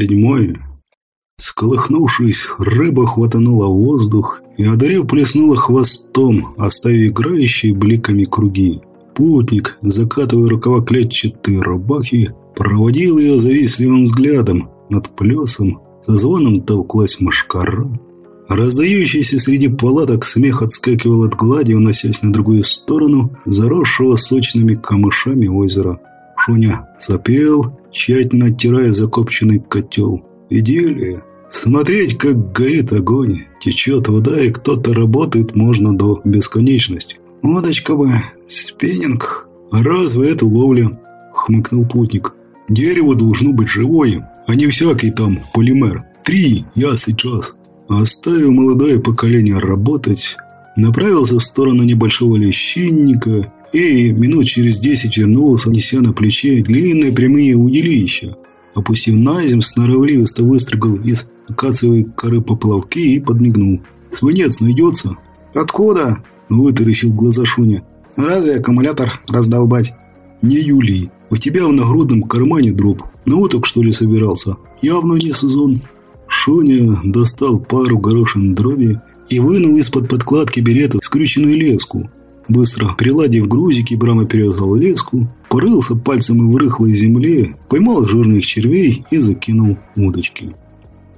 Седьмое. Сколыхнувшись, рыба хватанула воздух и, одарив, плеснула хвостом, оставив играющие бликами круги. Путник, закатывая рукава клетчатой рубахи, проводил ее завистливым взглядом. Над плесом со звоном толклась машкара. Раздающийся среди палаток смех отскакивал от глади, уносясь на другую сторону заросшего сочными камышами озера. Шуня сопел, тщательно оттирая закопченный котел. Идиллия. Смотреть, как горит огонь, течет вода, и кто-то работает можно до бесконечности. «Удочка бы, спиннинг». «Разве это ловля?» – хмыкнул путник. «Дерево должно быть живое, а не всякий там полимер. Три, я сейчас». Оставив молодое поколение работать, направился в сторону небольшого лещинника и минут через десять вернулся, неся на плече длинные прямые удилища. Опустив на землю, сноровливо выстрогал из акациевой коры поплавки и подмигнул. «Свинец найдется?» «Откуда?» – вытаращил глаза Шуня. «Разве аккумулятор раздолбать?» «Не Юлий, у тебя в нагрудном кармане дроп. На уток, что ли, собирался? Явно не сезон». Шуня достал пару горошин дроби и вынул из-под подкладки берета скрюченную леску. Быстро приладив грузики, Брама перевязал леску, порылся пальцем в рыхлой земле, поймал жирных червей и закинул удочки.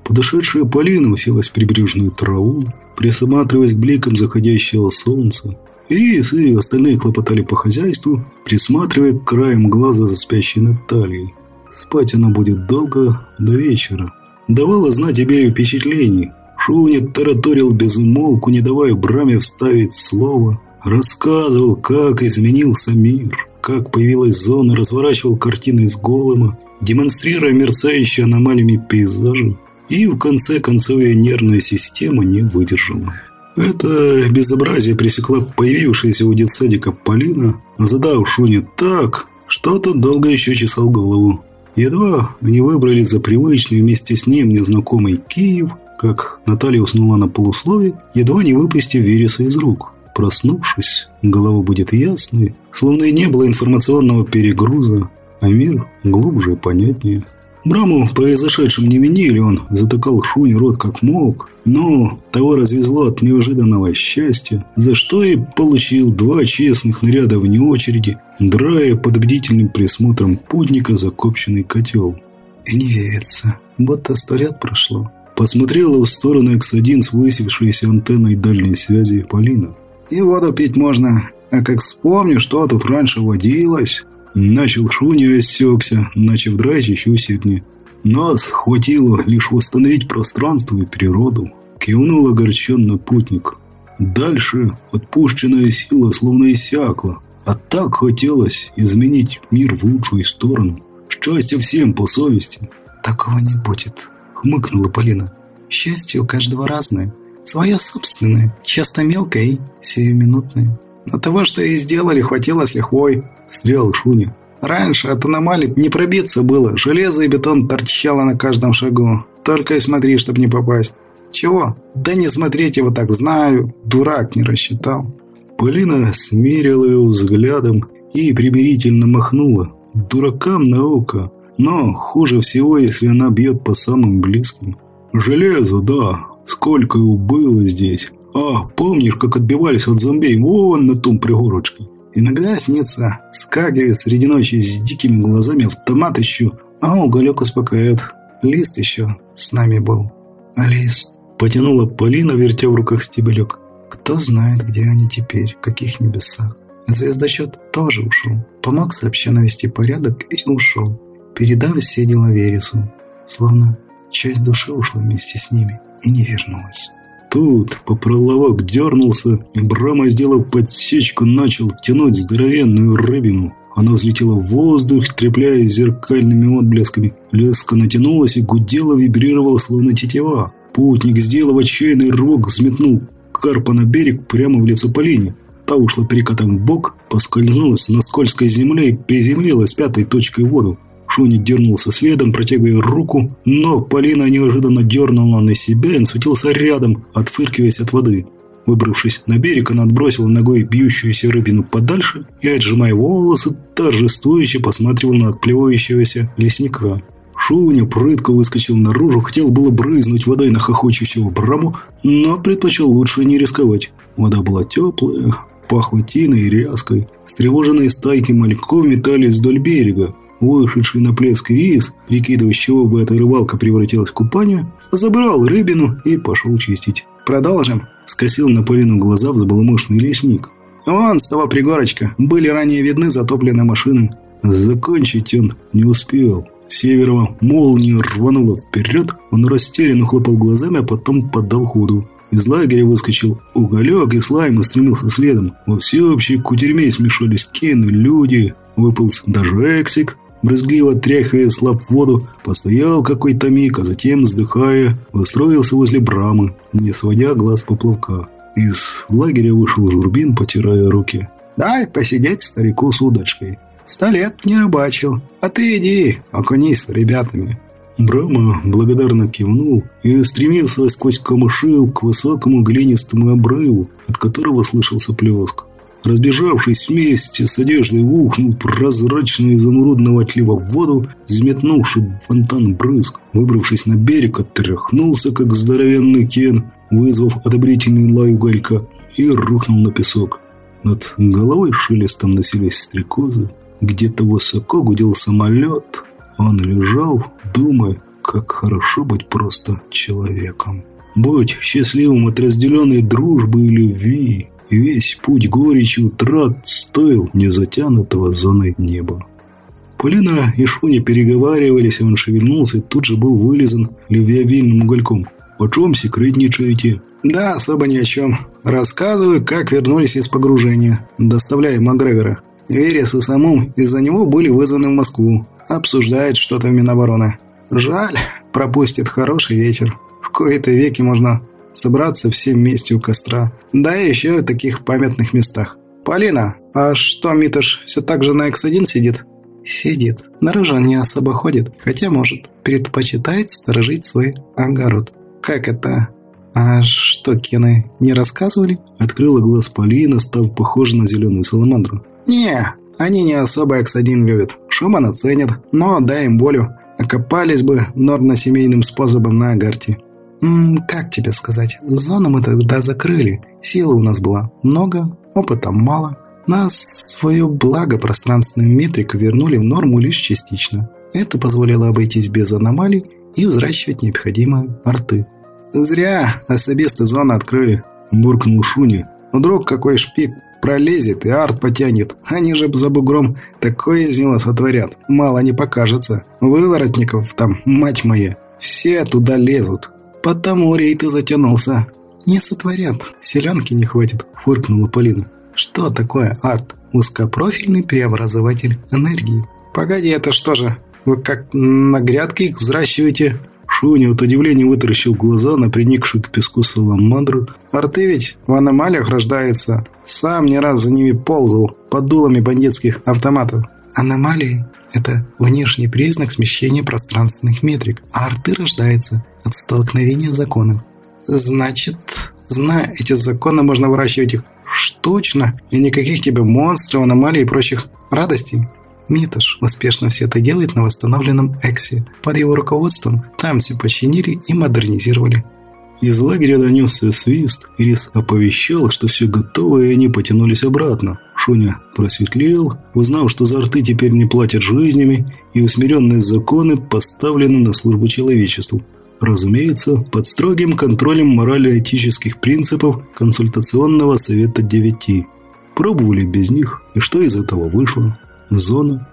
Подошедшая Полина уселась в прибрежную траву, присматриваясь к бликам заходящего солнца. Ирис и остальные хлопотали по хозяйству, присматривая краем глаза за спящей Натальей. Спать она будет долго, до вечера. Давала знать о Бере впечатлений. Шуня тараторил без умолку, не давая Браме вставить слово. Рассказывал, как изменился мир, как появилась зона, разворачивал картины из голыма, демонстрируя мерцающие аномалиями пейзажи. И в конце концов ее нервная система не выдержала. Это безобразие пресекла появившаяся у детсадика Полина, задав Шуне так, что тот долго еще чесал голову. Едва они выбрались за привычный вместе с ним незнакомый Киев, как Наталья уснула на полуслове, едва не выпустив Вереса из рук. Проснувшись, голова будет ясной, словно и не было информационного перегруза, а мир глубже и понятнее. Браму в произошедшем не винили, он затыкал Шуне рот как мог, но того развезло от неожиданного счастья, за что и получил два честных наряда вне очереди, драя под бдительным присмотром путника закопченный котел. И не верится, будто сто лет прошло. Посмотрела в сторону X1 с высевшейся антенной дальней связи Полина. И воду пить можно, а как вспомню, что тут раньше водилось... Начал Шуни и осекся, начав драть еще усерднее. Нас хватило лишь восстановить пространство и природу. Кивнул огорченно путник. Дальше отпущенная сила словно иссякла. А так хотелось изменить мир в лучшую сторону. Счастье всем по совести. Такого не будет, хмыкнула Полина. Счастье у каждого разное. Свое собственное, часто мелкое и сиюминутное. Но того, что и сделали, хватило с лихвой. Стрел Шуни. Раньше от аномалий не пробиться было. Железо и бетон торчало на каждом шагу. Только и смотри, чтобы не попасть. Чего? Да не смотрите вот так, знаю. Дурак не рассчитал. Полина смирила его взглядом и примирительно махнула. Дуракам наука. Но хуже всего, если она бьет по самым близким. Железо, да. Сколько его было здесь. А, помнишь, как отбивались от зомбей вон на том пригорочке? Иногда снится, скагивает среди ночи с дикими глазами автомат ищу, а уголек успокаивает. Лист еще с нами был. А лист... Потянула Полина, вертя в руках стебелек. Кто знает, где они теперь, в каких небесах. Звездочет тоже ушел. Помог сообща навести порядок и ушел, передав все дела Вересу. Словно часть души ушла вместе с ними и не вернулась. Тут поплавок дернулся, и Брама, сделав подсечку, начал тянуть здоровенную рыбину. Она взлетела в воздух, трепляясь зеркальными отблесками. Леска натянулась и гудела, вибрировала, словно тетива. Путник, сделав отчаянный рывок, взметнул карпа на берег прямо в лицо Полине. Та ушла перекатом в бок, поскользнулась на скользкой земле и приземлилась пятой точкой в воду. Шуни дернулся следом, протягивая руку, но Полина неожиданно дернула на себя и светился рядом, отфыркиваясь от воды. Выбравшись на берег, она отбросила ногой бьющуюся рыбину подальше и, отжимая волосы, торжествующе посматривала на отплевывающегося лесника. Шуня прытко выскочил наружу, хотел было брызнуть водой на хохочущего Браму, но предпочел лучше не рисковать. Вода была теплая, пахла тиной и ряской. Стревоженные стайки мальков метались вдоль берега. Вышедший на плеск рис, прикидывая, чего бы эта рыбалка превратилась в купание, забрал рыбину и пошел чистить. «Продолжим?» – скосил на Полину глаза взбаломошный лесник. «Вон, с того пригорочка, были ранее видны затопленные машины». Закончить он не успел. Северова молния рванула вперед, он растерянно хлопал глазами, а потом поддал ходу. Из лагеря выскочил уголек, и слайм устремился следом. Во всеобщей кутерьме смешались кены, люди. Выполз даже Эксик, брызгливо тряхая слаб в воду, постоял какой-то миг, а затем, вздыхая, устроился возле брамы, не сводя глаз поплавка. Из лагеря вышел Журбин, потирая руки. «Дай посидеть старику с удочкой. Сто лет не рыбачил. А ты иди, окунись с ребятами». Брама благодарно кивнул и стремился сквозь камыши к высокому глинистому обрыву, от которого слышался плеск. Разбежавшись вместе с одеждой, ухнул прозрачный изумрудного отлива в воду, взметнувший фонтан брызг. Выбравшись на берег, отряхнулся, как здоровенный кен, вызвав одобрительный лай уголька, и рухнул на песок. Над головой шелестом носились стрекозы, где-то высоко гудел самолет. Он лежал, думая, как хорошо быть просто человеком. Быть счастливым от разделенной дружбы и любви. Весь путь горечи утрат стоил незатянутого зоной неба. Полина и Шуня переговаривались, он шевельнулся и тут же был вылезан левиавильным угольком. «О чем секретничаете?» «Да, особо ни о чем. Рассказываю, как вернулись из погружения, доставляя Макгрегора. Верес и Самум из-за него были вызваны в Москву. Обсуждают что-то в Минобороны. Жаль, пропустит хороший вечер. В кои-то веки можно собраться всем вместе у костра. Да и еще в таких памятных местах. «Полина, а что, Митош все так же на X1 сидит?» «Сидит. Наружу не особо ходит, хотя может. Предпочитает сторожить свой огород». «Как это?» «А что, Кены не рассказывали?» Открыла глаз Полина, став похожа на зеленую саламандру. «Не, они не особо X1 любят. Шумана ценят, но дай им волю. Окопались бы норно-семейным способом на Агарте». «Как тебе сказать? Зону мы тогда закрыли. Силы у нас было много, опыта мало. Нас свое благо пространственную метрику вернули в норму лишь частично. Это позволило обойтись без аномалий и взращивать необходимые арты. «Зря особисты зоны открыли», – буркнул Шуни. «Вдруг какой шпик пролезет и арт потянет. Они же за бугром такое из него сотворят. Мало не покажется. Выворотников там, мать моя, все туда лезут. Потому рейд и затянулся. Не сотворят, селенки не хватит, фыркнула Полина. Что такое арт? Узкопрофильный преобразователь энергии. Погоди, это что же? Вы как на грядке их взращиваете? Шуня от удивления вытаращил глаза на приникшую к песку саламандру. «Арты ведь в аномалиях рождаются. Сам не раз за ними ползал под дулами бандитских автоматов». «Аномалии – это внешний признак смещения пространственных метрик, а арты рождаются от столкновения законов». «Значит, зная эти законы, можно выращивать их штучно, и никаких тебе монстров, аномалий и прочих радостей?» Митош успешно все это делает на восстановленном Эксе. Под его руководством там все починили и модернизировали. Из лагеря донесся свист, Ирис оповещал, что все готово, и они потянулись обратно. Шуня просветлел, узнав, что за рты теперь не платят жизнями, и усмиренные законы поставлены на службу человечеству. Разумеется, под строгим контролем морально-этических принципов консультационного совета 9. Пробовали без них, и что из этого вышло? Зона.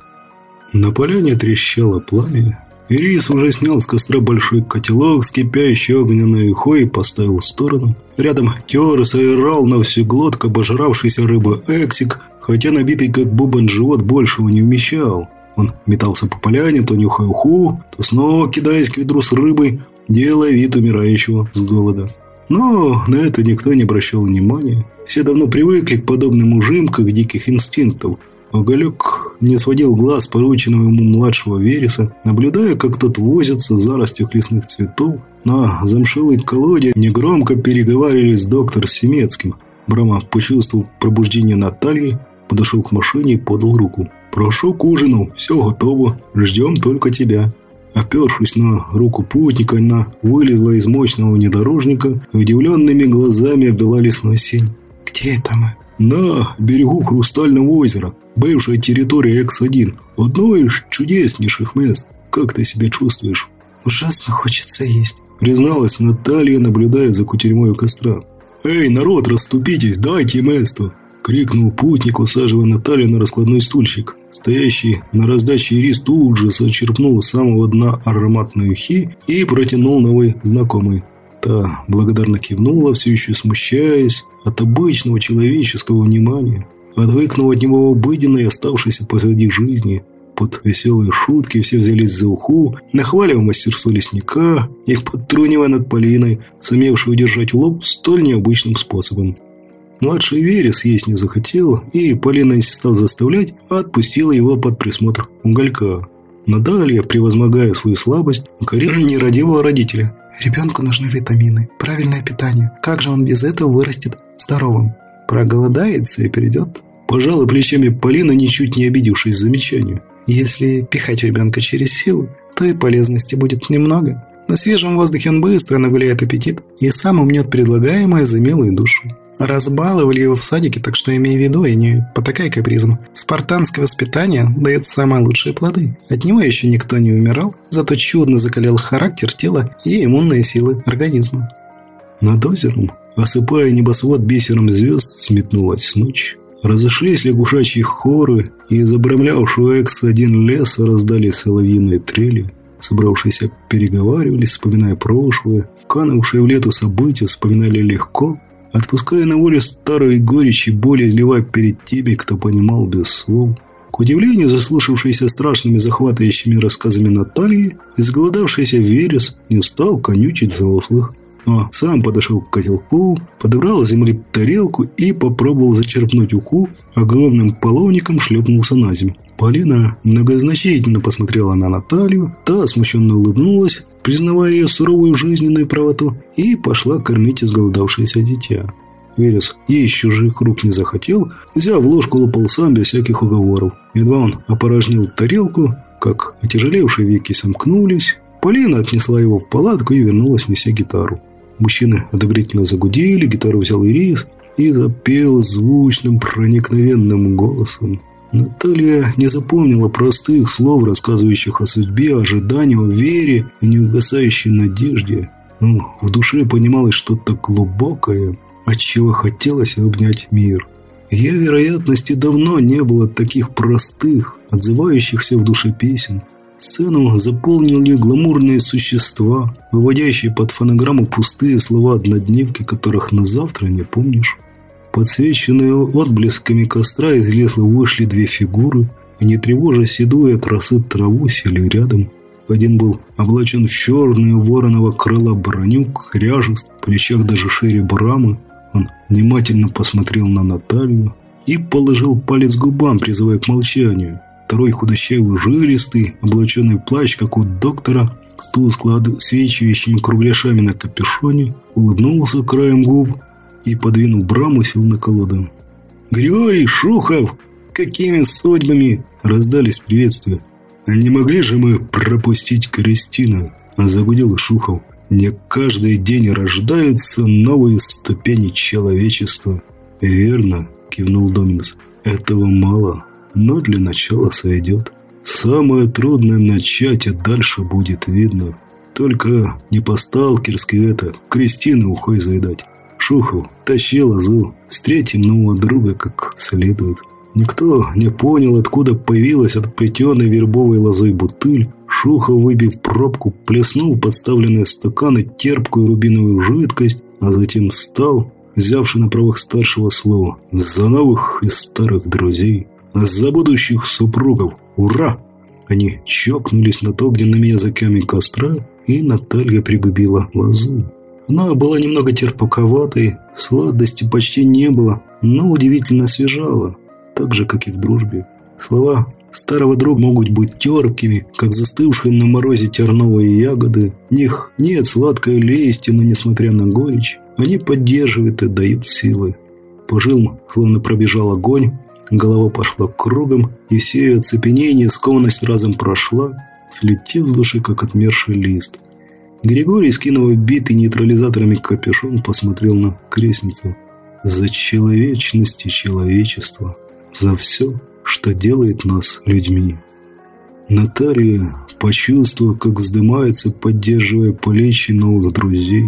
На поляне трещало пламя. Ирис уже снял с костра большой котелок с кипящей огненной ухой и поставил в сторону. Рядом терся и рал на всю глотку обожравшийся рыбы Эксик, хотя набитый как бубен живот большего не вмещал. Он метался по поляне, то нюхая уху, то снова кидаясь к ведру с рыбой, делая вид умирающего с голода. Но на это никто не обращал внимания. Все давно привыкли к подобным ужимкам диких инстинктов, Оголек не сводил глаз порученного ему младшего Вереса, наблюдая, как тот возится в заростях лесных цветов. На замшелой колоде негромко переговаривались с доктором Семецким. Брама, почувствовав пробуждение Натальи, подошел к машине и подал руку. «Прошу к ужину, все готово, ждем только тебя». Опершись на руку путника, она вылезла из мощного внедорожника и удивленными глазами обвела лесной сень. «Где это мы?» «На берегу Хрустального озера, бывшая территория X1, одно из чудеснейших мест. Как ты себя чувствуешь?» «Ужасно хочется есть», призналась Наталья, наблюдая за кутерьмой у костра. «Эй, народ, расступитесь, дайте место!» Крикнул путник, усаживая Наталью на раскладной стульчик. Стоящий на раздаче ирис тут же зачерпнул с самого дна ароматной ухи и протянул новый знакомый. Та благодарно кивнула, все еще смущаясь от обычного человеческого внимания, отвыкнув от него обыденной, оставшейся позади жизни. Под веселые шутки все взялись за уху, нахваливая мастерство лесника и подтрунивая над Полиной, сумевшей удержать лоб столь необычным способом. Младший Верес есть не захотел, и Полина, не стал заставлять, отпустила его под присмотр уголька. Наталья, превозмогая свою слабость, укорила нерадивого родителя. «Ребенку нужны витамины, правильное питание. Как же он без этого вырастет здоровым? Проголодается и перейдет?» Пожала плечами Полина, ничуть не обидевшись замечанию. «Если пихать ребенка через силу, то и полезности будет немного. На свежем воздухе он быстро нагуляет аппетит и сам умнет предлагаемое за милую душу. Разбаловали его в садике, так что имей в виду и не потакай капризом. Спартанское воспитание дает самые лучшие плоды. От него еще никто не умирал, зато чудно закалял характер тела и иммунные силы организма. Над озером, осыпая небосвод бисером звезд, сметнулась ночь. Разошлись лягушачьи хоры, и из обрамлявшего экс-1 леса раздали соловьиные трели. Собравшиеся переговаривались, вспоминая прошлое, канувшие в лету события вспоминали легко, отпуская на волю старые горечь и боли, изливая перед теми, кто понимал без слов. К удивлению, заслушавшийся страшными захватывающими рассказами Натальи, изголодавшийся Верес не стал конючить взрослых, а сам подошел к котелку, подобрал с земли тарелку и попробовал зачерпнуть уху, огромным половником шлепнулся на землю. Полина многозначительно посмотрела на Наталью, та смущенно улыбнулась, признавая ее суровую жизненную правоту, и пошла кормить изголодавшееся дитя. Верес есть чужих рук не захотел, взяв ложку лопал сам без всяких уговоров. Едва он опорожнил тарелку, как отяжелевшие веки сомкнулись, Полина отнесла его в палатку и вернулась, неся гитару. Мужчины одобрительно загудели, гитару взял Ирис и запел звучным проникновенным голосом. Наталья не запомнила простых слов, рассказывающих о судьбе, ожидании, вере и неугасающей надежде. Но в душе понималось что-то глубокое, от чего хотелось обнять мир. Ее вероятности давно не было таких простых, отзывающихся в душе песен. Сцену заполнили гламурные существа, выводящие под фонограмму пустые слова однодневки, которых на завтра не помнишь. Подсвеченные отблесками костра из леса вышли две фигуры, и не тревожа седую от траву сели рядом. Один был облачен в черную вороного крыла броню, кряжест, в плечах даже шире брамы. Он внимательно посмотрел на Наталью и положил палец губам, призывая к молчанию. Второй худощавый, жилистый, облаченный в плащ, как у доктора, с тускло свечивающими кругляшами на капюшоне, улыбнулся краем губ и, подвинув браму, сел на колоду. «Григорий Шухов! Какими судьбами?» – раздались приветствия. «Не могли же мы пропустить Кристину?» – загудел Шухов. «Не каждый день рождаются новые ступени человечества». «Верно», – кивнул Доминус. «Этого мало, но для начала сойдет. Самое трудное начать, а дальше будет видно. Только не по-сталкерски это, Кристины ухой заедать. Шухов тащил Азу, встретим нового друга как следует. Никто не понял, откуда появилась отплетенная вербовой лозой бутыль. Шухов, выбив пробку, плеснул подставленные стаканы терпкую рубиновую жидкость, а затем встал, взявший на правах старшего слова, «За новых и старых друзей, за будущих супругов! Ура!» Они чокнулись на то, камень костра, и Наталья пригубила лозу. Она была немного терпаковатой, сладости почти не было, но удивительно освежала, так же, как и в дружбе. Слова старого друга могут быть терпкими, как застывшие на морозе терновые ягоды. В них нет сладкой лести, но несмотря на горечь, они поддерживают и дают силы. По жилам словно пробежал огонь, голова пошла кругом, и все ее оцепенение, скованность разом прошла. слетев с души, как отмерший лист. Григорий, скинув битый нейтрализаторами капюшон, посмотрел на крестницу. За человечность и человечество. За все, что делает нас людьми. Наталья почувствовала, как вздымается, поддерживая плечи новых друзей.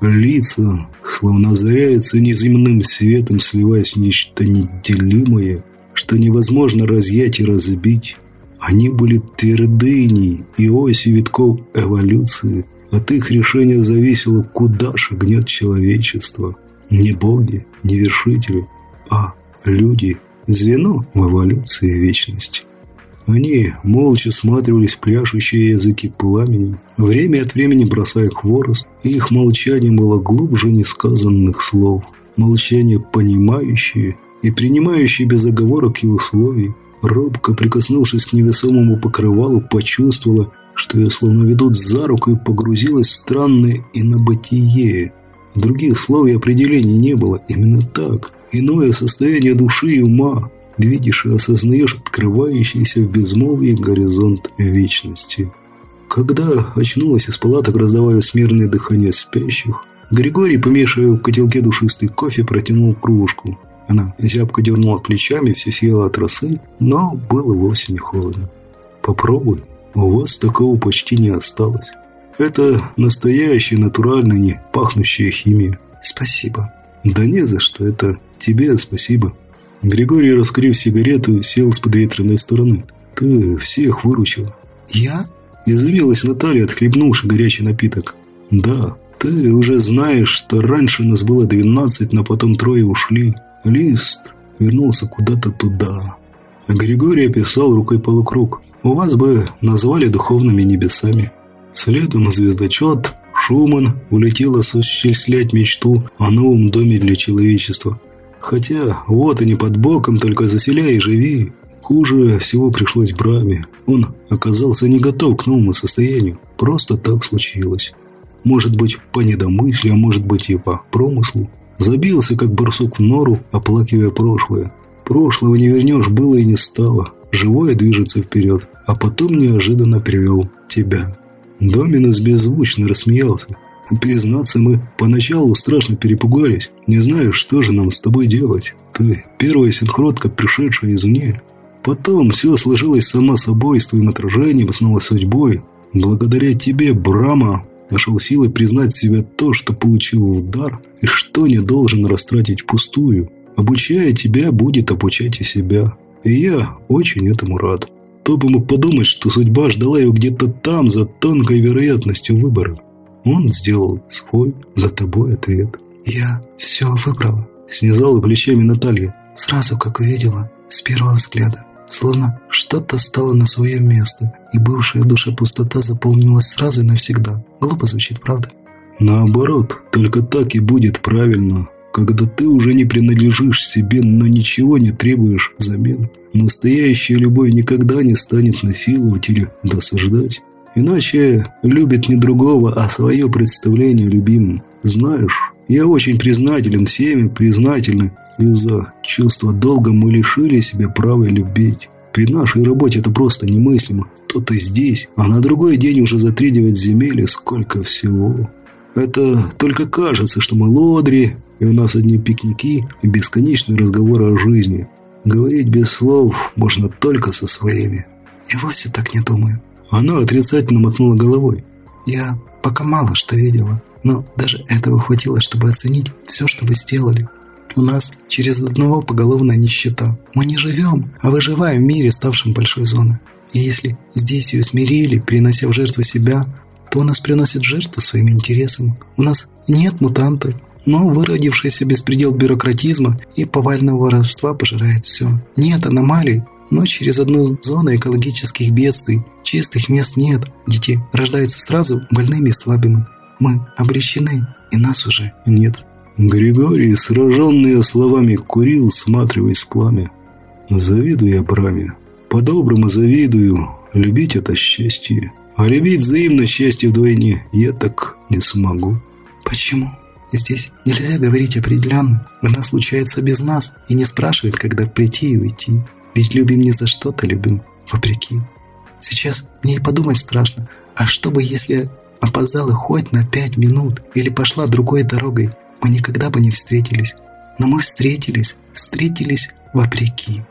Лица, словно озаряются неземным светом, сливаясь в нечто неделимое, что невозможно разъять и разбить. Они были твердыней и осью витков эволюции. От их решения зависело, куда шагнет человечество. Не боги, не вершители, а люди, звено в эволюции вечности. Они молча сматривались пляшущие языки пламени, время от времени бросая хворост, и их молчание было глубже несказанных слов. Молчание понимающее и принимающее без оговорок и условий. Робко, прикоснувшись к невесомому покрывалу, почувствовала, что ее словно ведут за руку и погрузилась в странное инобытие. Других слов и определений не было, именно так. Иное состояние души и ума, видишь и осознаешь открывающийся в безмолвии горизонт вечности. Когда очнулась из палаток, раздавая мерное дыхание спящих, Григорий, помешивая в котелке душистый кофе, протянул кружку. Она зябко дернула плечами, все съела от росы, но было вовсе не холодно. «Попробуй, у вас такого почти не осталось. Это настоящая, натуральная, не пахнущая химия». «Спасибо». «Да не за что, это тебе спасибо». Григорий, раскрив сигарету, сел с подветренной стороны. «Ты всех выручила». «Я?» Изумилась Наталья, отхлебнувши горячий напиток. «Да, ты уже знаешь, что раньше нас было двенадцать, но потом трое ушли. Лист вернулся куда-то туда». Григорий описал рукой полукруг. «У вас бы назвали духовными небесами». Следом звездочет Шуман улетел осуществлять мечту о новом доме для человечества – Хотя вот они под боком, только заселяй и живи. Хуже всего пришлось Браме. Он оказался не готов к новому состоянию. Просто так случилось. Может быть, по недомыслию, а может быть и по промыслу. Забился, как барсук в нору, оплакивая прошлое. Прошлого не вернешь, было и не стало. Живое движется вперед, а потом неожиданно привел тебя. Доминус беззвучно рассмеялся. Признаться, мы поначалу страшно перепугались. Не знаю, что же нам с тобой делать. Ты первая синхротка, пришедшая извне. Потом все сложилось само собой, с твоим отражением, снова судьбой. Благодаря тебе, Брама, нашел силы признать себе то, что получил в дар, и что не должен растратить впустую. Обучая тебя, будет обучать и себя. И я очень этому рад. Кто бы мог подумать, что судьба ждала его где-то там, за тонкой вероятностью выбора. Он сделал свой за тобой ответ. «Я все выбрала», – снизала плечами Наталья. «Сразу, как увидела, с первого взгляда, словно что-то стало на свое место, и бывшая в душе пустота заполнилась сразу и навсегда. Глупо звучит, правда?» «Наоборот, только так и будет правильно, когда ты уже не принадлежишь себе, но ничего не требуешь взамен. Настоящая любовь никогда не станет насиловать или досаждать. Иначе любит не другого, а свое представление любимым. Знаешь, я очень признателен всеми, признательны. Из-за чувства долга мы лишили себя права любить. При нашей работе это просто немыслимо. То ты здесь, а на другой день уже за три девять земель и сколько всего. Это только кажется, что мы лодри, и у нас одни пикники и бесконечные разговоры о жизни. Говорить без слов можно только со своими. Я вовсе так не думаю. Она отрицательно мотнула головой. «Я пока мало что видела, но даже этого хватило, чтобы оценить все, что вы сделали. У нас через одного поголовная нищета. Мы не живем, а выживаем в мире, ставшем большой зоной. И если здесь ее смирили, принося в жертву себя, у нас приносит жертву своим интересам. У нас нет мутантов, но выродившийся беспредел бюрократизма и повального воровства пожирает все. Нет аномалий, но через одну зону экологических бедствий чистых мест нет. Дети рождаются сразу больными и слабыми. Мы обречены, и нас уже нет. Григорий, сраженный словами, курил, сматриваясь в пламя. Завидую я Браме. По-доброму завидую. Любить это счастье. А любить взаимно счастье вдвойне я так не смогу. Почему? Здесь нельзя говорить определенно. Она случается без нас и не спрашивает, когда прийти и уйти. Ведь любим не за что-то, любим вопреки. Сейчас мне и подумать страшно. А что бы, если опоздала хоть на пять минут или пошла другой дорогой, мы никогда бы не встретились. Но мы встретились, встретились вопреки.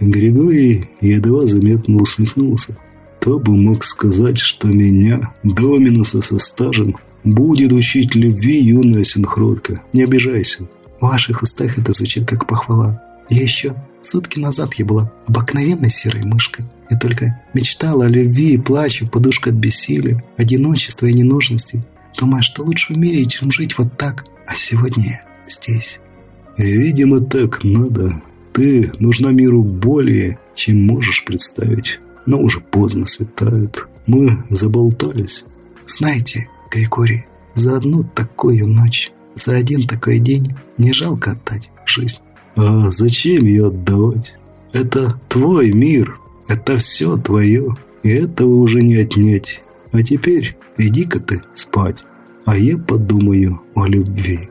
Григорий едва заметно усмехнулся. Кто бы мог сказать, что меня, Доминуса со стажем, будет учить любви юная синхротка. Не обижайся. В ваших устах это звучит как похвала. Я еще сутки назад я была обыкновенной серой мышкой. Я только мечтала о любви и плаче в подушку от бессилия, одиночества и ненужности, думая, что лучше мире, чем жить вот так. А сегодня я здесь. Видимо, так надо. Ты нужна миру более, чем можешь представить. Но уже поздно светает. Мы заболтались. Знаете, Григорий, за одну такую ночь, за один такой день не жалко отдать жизнь. А зачем ее отдавать? Это твой мир, это все твое, и этого уже не отнять. А теперь иди-ка ты спать, а я подумаю о любви.